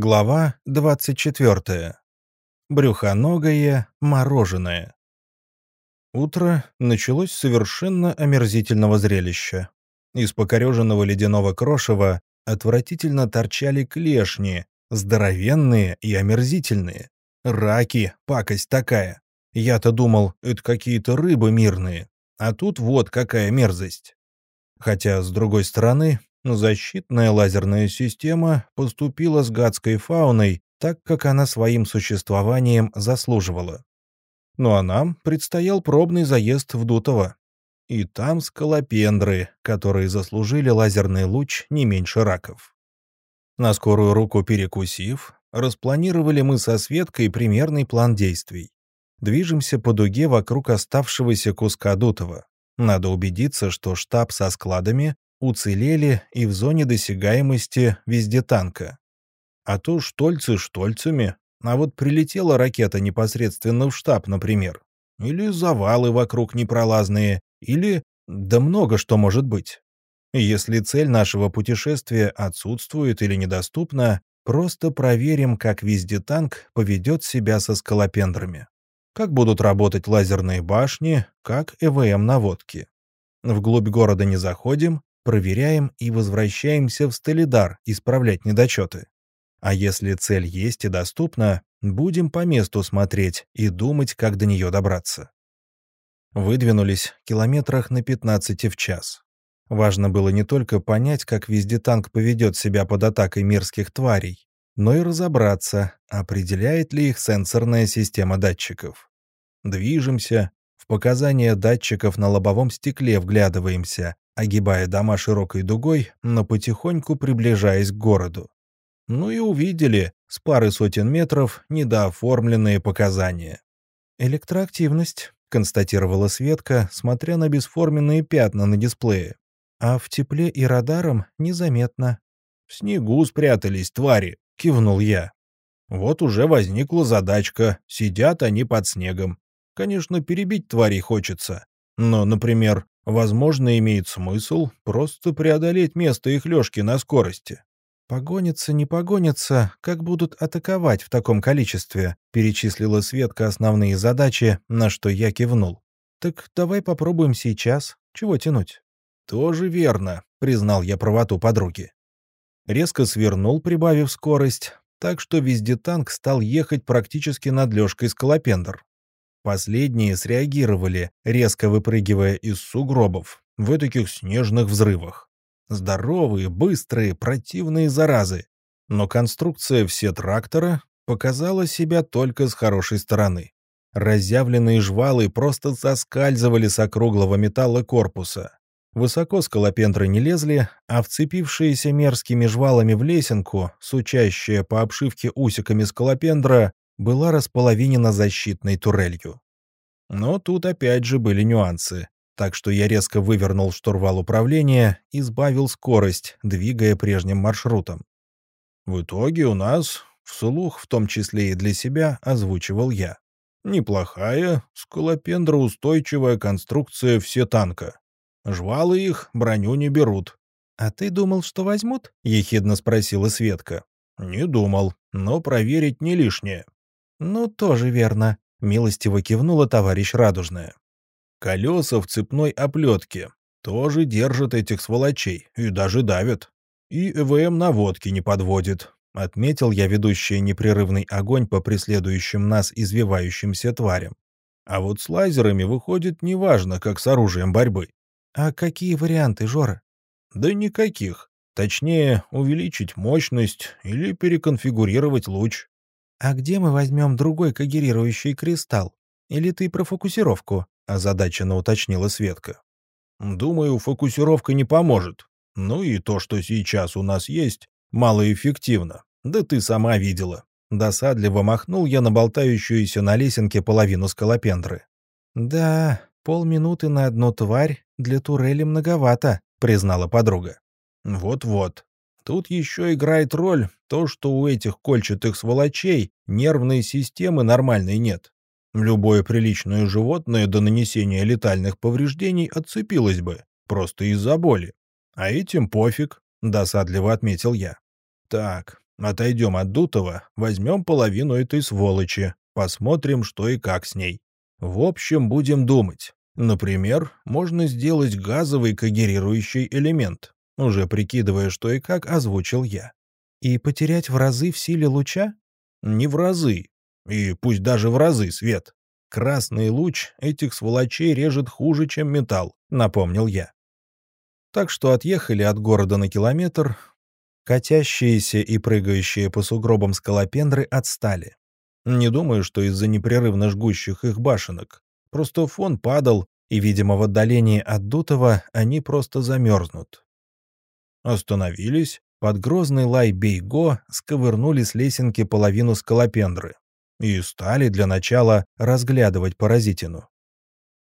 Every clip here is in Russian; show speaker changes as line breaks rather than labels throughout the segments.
Глава 24. Брюхоногое мороженое. Утро началось совершенно омерзительного зрелища. Из покореженного ледяного крошева отвратительно торчали клешни, здоровенные и омерзительные. Раки, пакость такая. Я-то думал, это какие-то рыбы мирные, а тут вот какая мерзость. Хотя, с другой стороны, защитная лазерная система поступила с гадской фауной так, как она своим существованием заслуживала. Ну а нам предстоял пробный заезд в Дутово. И там скалопендры, которые заслужили лазерный луч не меньше раков. На скорую руку перекусив, распланировали мы со Светкой примерный план действий. Движемся по дуге вокруг оставшегося куска Дутова. Надо убедиться, что штаб со складами уцелели и в зоне досягаемости везде танка. А то штольцы штольцами, а вот прилетела ракета непосредственно в штаб, например. Или завалы вокруг непролазные, или... да много что может быть. Если цель нашего путешествия отсутствует или недоступна, просто проверим, как везде танк поведет себя со скалопендрами. Как будут работать лазерные башни, как ЭВМ-наводки. Вглубь города не заходим, проверяем и возвращаемся в Стелидар исправлять недочеты. А если цель есть и доступна, будем по месту смотреть и думать, как до нее добраться. Выдвинулись километрах на 15 в час. Важно было не только понять, как везде танк поведет себя под атакой мерзких тварей, но и разобраться, определяет ли их сенсорная система датчиков. Движемся, в показания датчиков на лобовом стекле вглядываемся, огибая дома широкой дугой, но потихоньку приближаясь к городу. Ну и увидели с пары сотен метров недооформленные показания. «Электроактивность», — констатировала Светка, смотря на бесформенные пятна на дисплее. «А в тепле и радаром незаметно». «В снегу спрятались твари», — кивнул я. «Вот уже возникла задачка, сидят они под снегом. Конечно, перебить тварей хочется, но, например, Возможно, имеет смысл просто преодолеть место их лёжки на скорости. «Погонятся, не погонятся, как будут атаковать в таком количестве», перечислила Светка основные задачи, на что я кивнул. «Так давай попробуем сейчас. Чего тянуть?» «Тоже верно», — признал я правоту подруги. Резко свернул, прибавив скорость, так что везде танк стал ехать практически над лёжкой скалопендр. Последние среагировали, резко выпрыгивая из сугробов, в таких снежных взрывах. Здоровые, быстрые, противные заразы. Но конструкция все трактора показала себя только с хорошей стороны. Разъявленные жвалы просто соскальзывали с округлого металла корпуса. Высоко скалопендры не лезли, а вцепившиеся мерзкими жвалами в лесенку, сучащая по обшивке усиками скалопендра, была располовинена защитной турелью. Но тут опять же были нюансы, так что я резко вывернул штурвал управления и сбавил скорость, двигая прежним маршрутом. В итоге у нас, вслух в том числе и для себя, озвучивал я. Неплохая, скалопендроустойчивая конструкция все танка. Жвалы их броню не берут. «А ты думал, что возьмут?» — ехидно спросила Светка. «Не думал, но проверить не лишнее». «Ну, тоже верно», — милостиво кивнула товарищ Радужная. «Колеса в цепной оплетке тоже держат этих сволочей и даже давят. И ЭВМ наводки не подводит», — отметил я ведущий непрерывный огонь по преследующим нас извивающимся тварям. А вот с лазерами выходит неважно, как с оружием борьбы. «А какие варианты, Жора?» «Да никаких. Точнее, увеличить мощность или переконфигурировать луч. «А где мы возьмем другой когерирующий кристалл? Или ты про фокусировку?» — озадаченно уточнила Светка. «Думаю, фокусировка не поможет. Ну и то, что сейчас у нас есть, малоэффективно. Да ты сама видела». Досадливо махнул я на болтающуюся на лесенке половину скалопендры. «Да, полминуты на одну тварь для турели многовато», — признала подруга. «Вот-вот. Тут еще играет роль то, что у этих кольчатых сволочей нервной системы нормальной нет. Любое приличное животное до нанесения летальных повреждений отцепилось бы, просто из-за боли. А этим пофиг, досадливо отметил я. Так, Отойдем от Дутова, возьмем половину этой сволочи, посмотрим, что и как с ней. В общем, будем думать. Например, можно сделать газовый когерирующий элемент, уже прикидывая, что и как озвучил я.
И потерять в разы в силе луча?
Не в разы. И пусть даже в разы, Свет. Красный луч этих сволочей режет хуже, чем металл, напомнил я. Так что отъехали от города на километр. Катящиеся и прыгающие по сугробам скалопендры отстали. Не думаю, что из-за непрерывно жгущих их башенок. Просто фон падал, и, видимо, в отдалении от Дутова они просто замерзнут. Остановились, под грозный лай Бейго сковырнули с лесенки половину скалопендры и стали для начала разглядывать паразитину.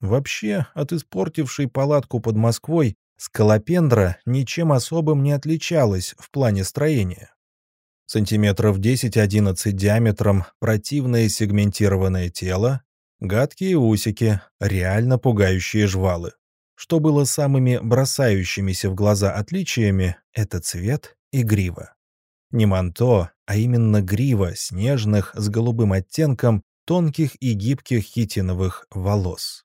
Вообще, от испортившей палатку под Москвой скалопендра ничем особым не отличалась в плане строения. Сантиметров 10-11 диаметром противное сегментированное тело, Гадкие усики, реально пугающие жвалы. Что было самыми бросающимися в глаза отличиями — это цвет и грива. Не манто, а именно грива снежных с голубым оттенком тонких и гибких хитиновых волос.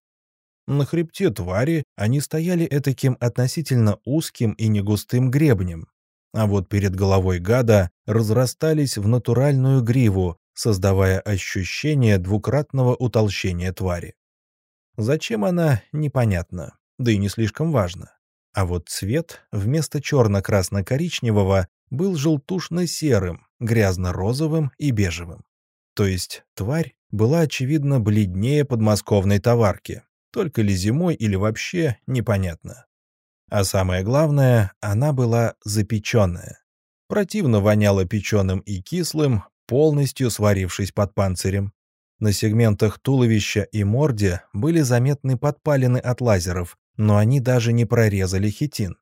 На хребте твари они стояли этаким относительно узким и негустым гребнем, а вот перед головой гада разрастались в натуральную гриву создавая ощущение двукратного утолщения твари. Зачем она, непонятно, да и не слишком важно. А вот цвет вместо черно-красно-коричневого был желтушно-серым, грязно-розовым и бежевым. То есть тварь была, очевидно, бледнее подмосковной товарки, только ли зимой или вообще непонятно. А самое главное, она была запеченная. Противно воняло печеным и кислым, полностью сварившись под панцирем. На сегментах туловища и морде были заметны подпалины от лазеров, но они даже не прорезали хитин.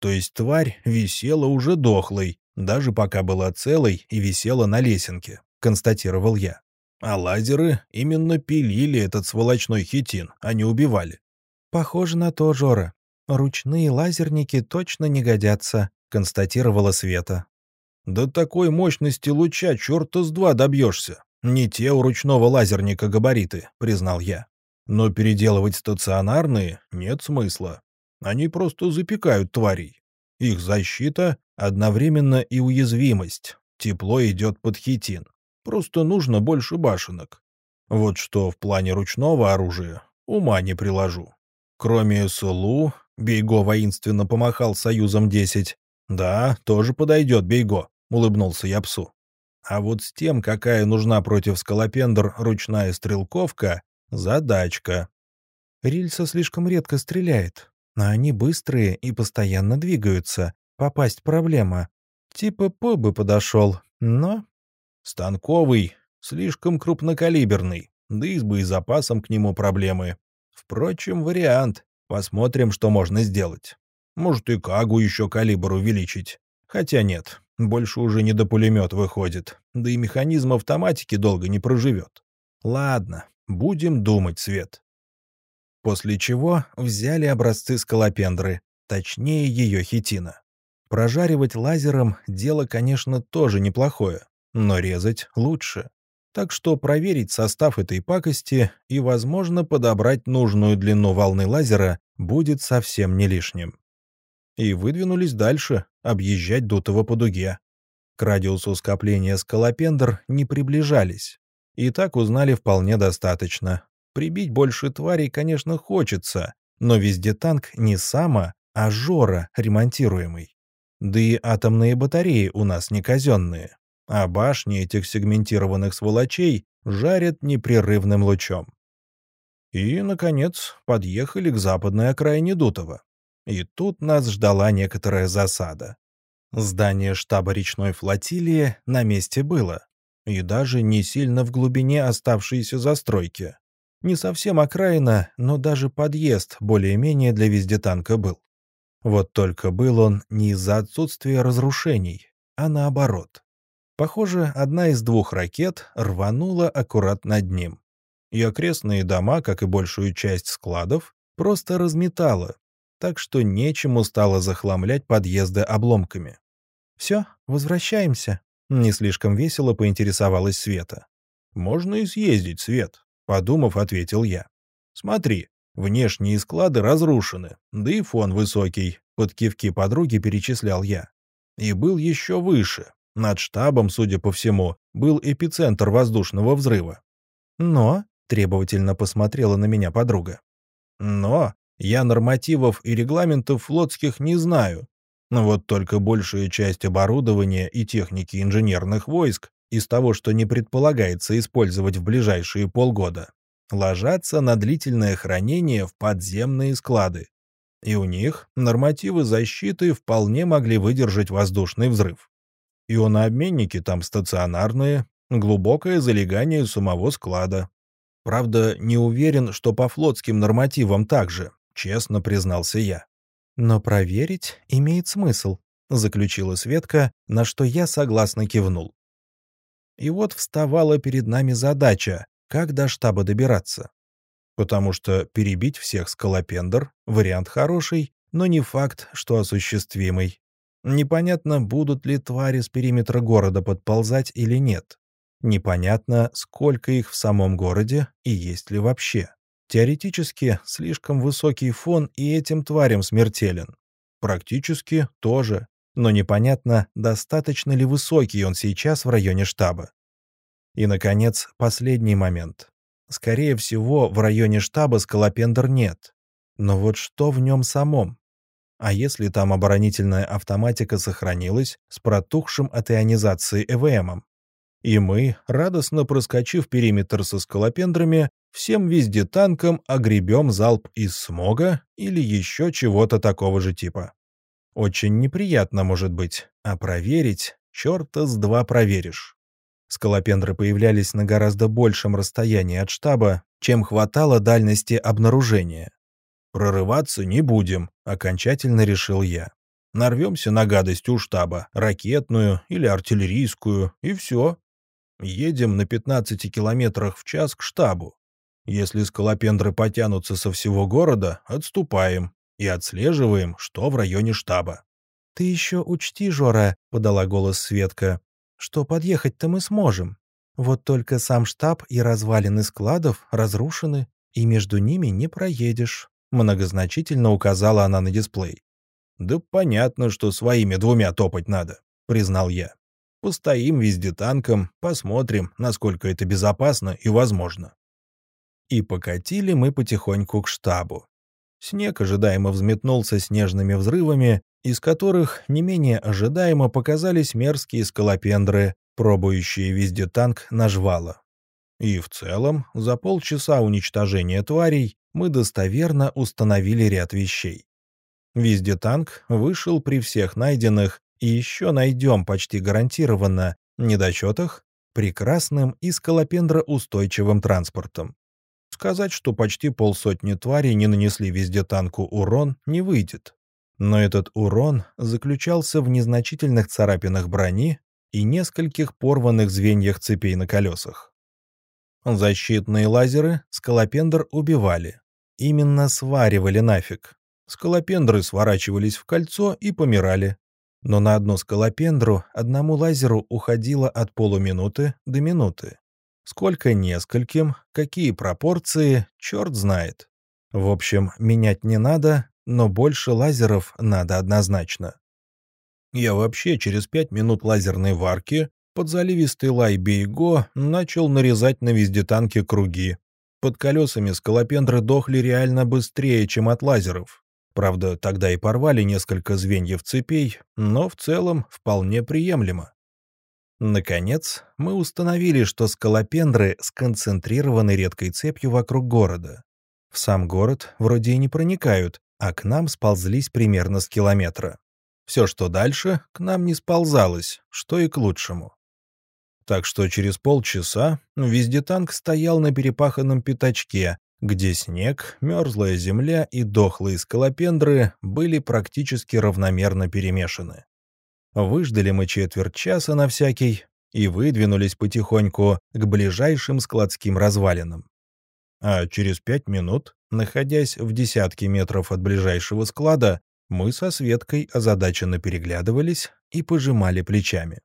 То есть тварь висела уже дохлой, даже пока была целой и висела на лесенке, констатировал я. А лазеры именно пилили этот сволочной хитин, а не убивали.
Похоже на то, Жора. Ручные лазерники точно не годятся, констатировала Света.
До такой мощности луча черта с два добьешься. Не те у ручного лазерника габариты, признал я. Но переделывать стационарные нет смысла. Они просто запекают тварей. Их защита одновременно и уязвимость. Тепло идет под хитин. Просто нужно больше башенок. Вот что в плане ручного оружия ума не приложу. Кроме СЛУ, Бейго воинственно помахал Союзом 10. Да, тоже подойдет Бейго. — улыбнулся я псу. «А вот с тем, какая нужна против скалопендр ручная стрелковка, задачка».
«Рильса слишком редко стреляет, а они быстрые и постоянно двигаются. Попасть проблема. Типа П бы подошел, но...»
«Станковый, слишком крупнокалиберный, да и с боезапасом к нему проблемы. Впрочем, вариант. Посмотрим, что можно сделать. Может, и Кагу еще калибр увеличить. Хотя нет, больше уже не до пулемет выходит, да и механизм автоматики долго не проживет. Ладно, будем думать, Свет. После чего взяли образцы скалопендры, точнее ее хитина. Прожаривать лазером — дело, конечно, тоже неплохое, но резать лучше. Так что проверить состав этой пакости и, возможно, подобрать нужную длину волны лазера будет совсем не лишним и выдвинулись дальше, объезжать Дутово по дуге. К радиусу скопления скалопендр не приближались. И так узнали вполне достаточно. Прибить больше тварей, конечно, хочется, но везде танк не Сама, а Жора ремонтируемый. Да и атомные батареи у нас не казенные, а башни этих сегментированных сволочей жарят непрерывным лучом. И, наконец, подъехали к западной окраине Дутова. И тут нас ждала некоторая засада. Здание штаба речной флотилии на месте было, и даже не сильно в глубине оставшейся застройки. Не совсем окраина, но даже подъезд более-менее для вездетанка был. Вот только был он не из-за отсутствия разрушений, а наоборот. Похоже, одна из двух ракет рванула аккурат над ним. И окрестные дома, как и большую часть складов, просто разметала, так что нечему стало захламлять подъезды обломками.
«Все, возвращаемся»,
Не слишком весело поинтересовалась Света. «Можно и съездить, Свет», — подумав, ответил я. «Смотри, внешние склады разрушены, да и фон высокий», — под кивки подруги перечислял я. И был еще выше. Над штабом, судя по всему, был эпицентр воздушного взрыва.
«Но», — требовательно посмотрела на меня подруга.
«Но я нормативов и регламентов флотских не знаю. Но вот только большая часть оборудования и техники инженерных войск из того, что не предполагается использовать в ближайшие полгода, ложатся на длительное хранение в подземные склады. И у них нормативы защиты вполне могли выдержать воздушный взрыв. Ионообменники там стационарные, глубокое залегание самого склада. Правда, не уверен, что по флотским нормативам также, честно признался я.
«Но проверить имеет смысл», — заключила Светка, на что я согласно кивнул. И вот вставала перед нами задача, как до штаба добираться. Потому что перебить всех скалопендр — вариант хороший, но не факт, что осуществимый. Непонятно, будут ли твари с периметра города подползать или нет. Непонятно, сколько их в самом городе и есть ли вообще. Теоретически, слишком высокий фон и этим тварям смертелен. Практически тоже, но непонятно, достаточно ли высокий он сейчас в районе штаба. И, наконец, последний момент. Скорее всего, в районе штаба скалопендр нет. Но вот что в нем самом? А если там оборонительная автоматика сохранилась с протухшим от ионизации ЭВМом? И мы, радостно проскочив периметр со скалопендрами, всем везде танком огребем залп из смога или еще чего-то такого же типа. Очень неприятно, может быть, а проверить черта с два проверишь. Скалопендры появлялись на гораздо большем расстоянии от штаба, чем хватало дальности обнаружения. «Прорываться не будем», — окончательно решил я. «Нарвемся на гадость у штаба, ракетную или артиллерийскую, и все. Едем на 15 километрах в час к штабу. Если скалопендры потянутся со всего города, отступаем и отслеживаем, что в районе штаба. «Ты еще учти, Жора», — подала голос Светка, «что подъехать-то мы сможем. Вот только сам штаб и развалины складов разрушены, и между ними не проедешь», — многозначительно указала она на дисплей.
«Да понятно, что своими двумя топать надо», — признал я. «Постоим везде танком, посмотрим, насколько это безопасно и возможно». И покатили мы потихоньку к штабу. Снег ожидаемо взметнулся снежными взрывами, из которых не менее ожидаемо показались мерзкие скалопендры, пробующие везде танк на жвало. И в целом, за полчаса уничтожения тварей мы достоверно установили ряд вещей. Везде танк вышел при всех найденных и еще найдем почти гарантированно недочетах прекрасным и скалопендроустойчивым транспортом. Сказать, что почти полсотни тварей не нанесли везде танку урон, не выйдет. Но этот урон заключался в незначительных царапинах брони и нескольких порванных звеньях цепей на колесах. Защитные лазеры скалопендр убивали. Именно сваривали нафиг. Скалопендры сворачивались в кольцо и помирали. Но на одну скалопендру одному лазеру уходило от полуминуты до минуты. Сколько нескольким, какие пропорции, черт знает. В общем, менять не надо, но больше лазеров надо однозначно. Я вообще через пять минут лазерной варки под заливистый лай Бейго начал нарезать на везде танки круги. Под колесами скалопендры дохли реально быстрее, чем от лазеров. Правда, тогда и порвали несколько звеньев цепей, но в целом вполне приемлемо. Наконец, мы установили, что скалопендры сконцентрированы редкой цепью вокруг города. В сам город вроде и не проникают, а к нам сползлись примерно с километра. Все, что дальше, к нам не сползалось, что и к лучшему. Так что через полчаса везде танк стоял на перепаханном пятачке, где снег, мерзлая земля и дохлые скалопендры были практически равномерно перемешаны. Выждали мы четверть часа на всякий и выдвинулись потихоньку к ближайшим складским развалинам. А через пять минут, находясь в десятке метров от ближайшего склада, мы со Светкой озадаченно переглядывались и пожимали плечами.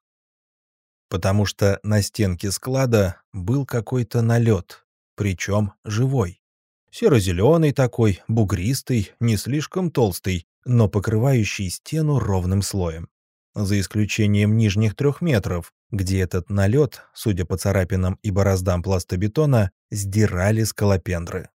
потому что на стенке склада был какой-то налет, причем живой. Серо-зеленый такой, бугристый, не слишком толстый, но покрывающий стену ровным слоем. За исключением нижних трех метров, где этот налет, судя по царапинам и бороздам пластобетона, сдирали скалопендры.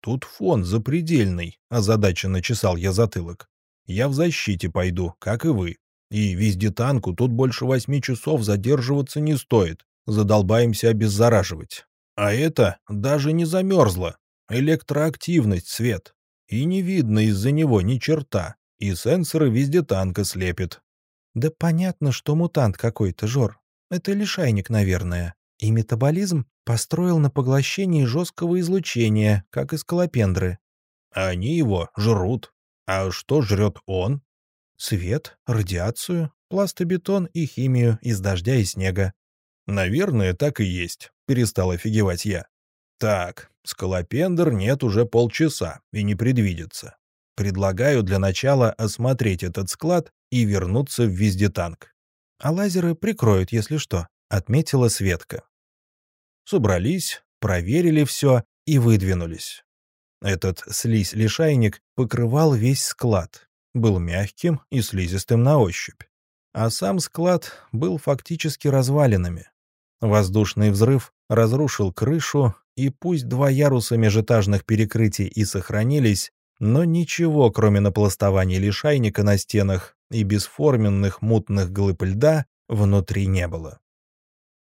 «Тут фон запредельный», — озадаченно чесал я затылок. «Я в защите пойду, как и вы. И везде танку тут больше восьми часов задерживаться не стоит. Задолбаемся обеззараживать. А это даже не замерзло. Электроактивность, свет. И не видно из-за него ни черта. И сенсоры везде танка слепит.
Да понятно, что мутант какой-то, Жор. Это лишайник, наверное. И метаболизм построил на поглощении жесткого излучения, как и скалопендры.
Они его жрут. А что жрет он?
Свет, радиацию, пластобетон и химию из дождя и снега.
Наверное, так и есть, перестал офигевать я. Так, скалопендр нет уже полчаса и не предвидится. Предлагаю для начала осмотреть этот склад и вернуться в вездетанк.
А лазеры прикроют, если что, отметила Светка.
Собрались, проверили все и выдвинулись. Этот слизь-лишайник покрывал весь склад, был мягким и слизистым на ощупь. А сам склад был фактически развалинами. Воздушный взрыв разрушил крышу, и пусть два яруса межэтажных перекрытий и сохранились, но ничего, кроме напластования лишайника на стенах и бесформенных мутных глыб льда, внутри не было.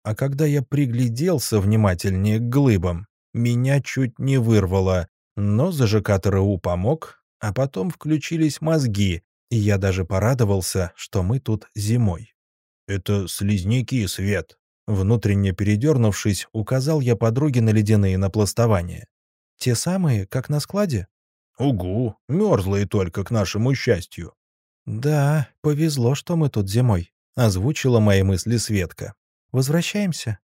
А когда я пригляделся внимательнее к глыбам, меня чуть не вырвало, но ЗЖК ТРУ помог, а потом включились мозги, и я даже порадовался, что мы тут зимой. «Это слизняки, Свет!» Внутренне передернувшись, указал я подруге на ледяные напластования.
«Те самые, как на складе?»
«Угу, мерзлые только, к нашему счастью».
«Да, повезло, что мы тут зимой», — озвучила мои мысли Светка. «Возвращаемся?»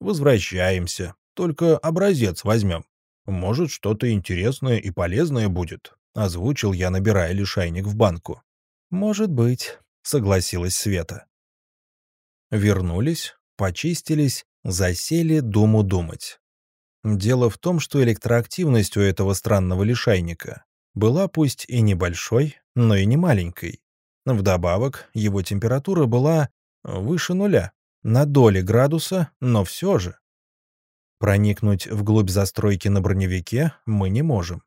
«Возвращаемся. Только образец возьмем. Может, что-то интересное и полезное будет. — озвучил я, набирая лишайник в банку.
«Может быть», — согласилась Света.
Вернулись, почистились, засели думу думать. Дело в том, что электроактивность у этого странного лишайника была пусть и небольшой, но и не маленькой. Вдобавок, его температура была выше нуля, на доли градуса, но все же. Проникнуть вглубь застройки на броневике мы не можем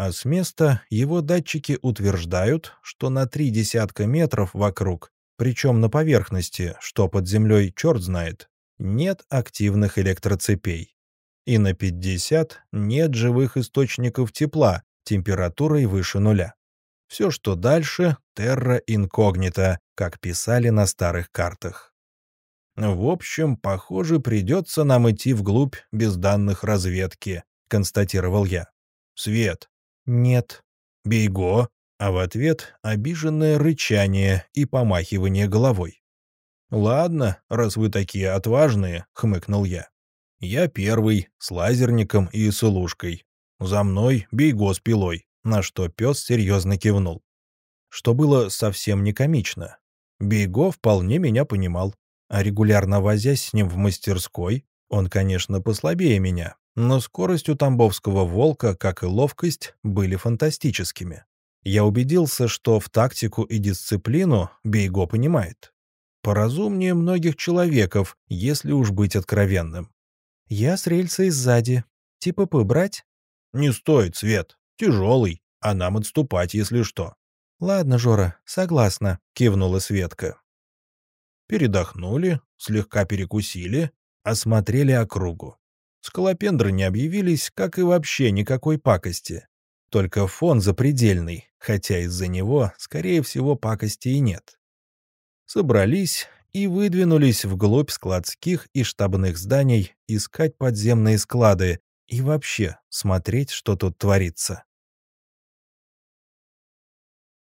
а с места его датчики утверждают, что на три десятка метров вокруг, причем на поверхности, что под землей черт знает, нет активных электроцепей. И на 50 нет живых источников тепла температурой выше нуля. Все, что дальше — терра инкогнита, как писали на старых картах. В общем, похоже, придется нам идти вглубь без данных разведки, констатировал я. Свет,
«Нет».
«Бейго», а в ответ обиженное рычание и помахивание головой. «Ладно, раз вы такие отважные», — хмыкнул я. «Я первый, с лазерником и с илушкой. За мной бейго с пилой», на что пес серьезно кивнул. Что было совсем не комично. Бейго вполне меня понимал, а регулярно возясь с ним в мастерской, он, конечно, послабее меня, но скорость у тамбовского волка, как и ловкость, были фантастическими. Я убедился, что в тактику и дисциплину Бейго понимает. Поразумнее многих человеков, если уж быть откровенным.
«Я с рельсой сзади. Типа брать?»
«Не стоит, Свет. Тяжелый, а нам отступать, если что».
«Ладно, Жора, согласна», — кивнула Светка.
Передохнули, слегка перекусили, осмотрели округу. Скалопендры не объявились, как и вообще никакой пакости. Только фон запредельный, хотя из-за него, скорее всего, пакости и нет. Собрались и выдвинулись вглубь складских и штабных зданий искать подземные склады и вообще смотреть, что тут творится.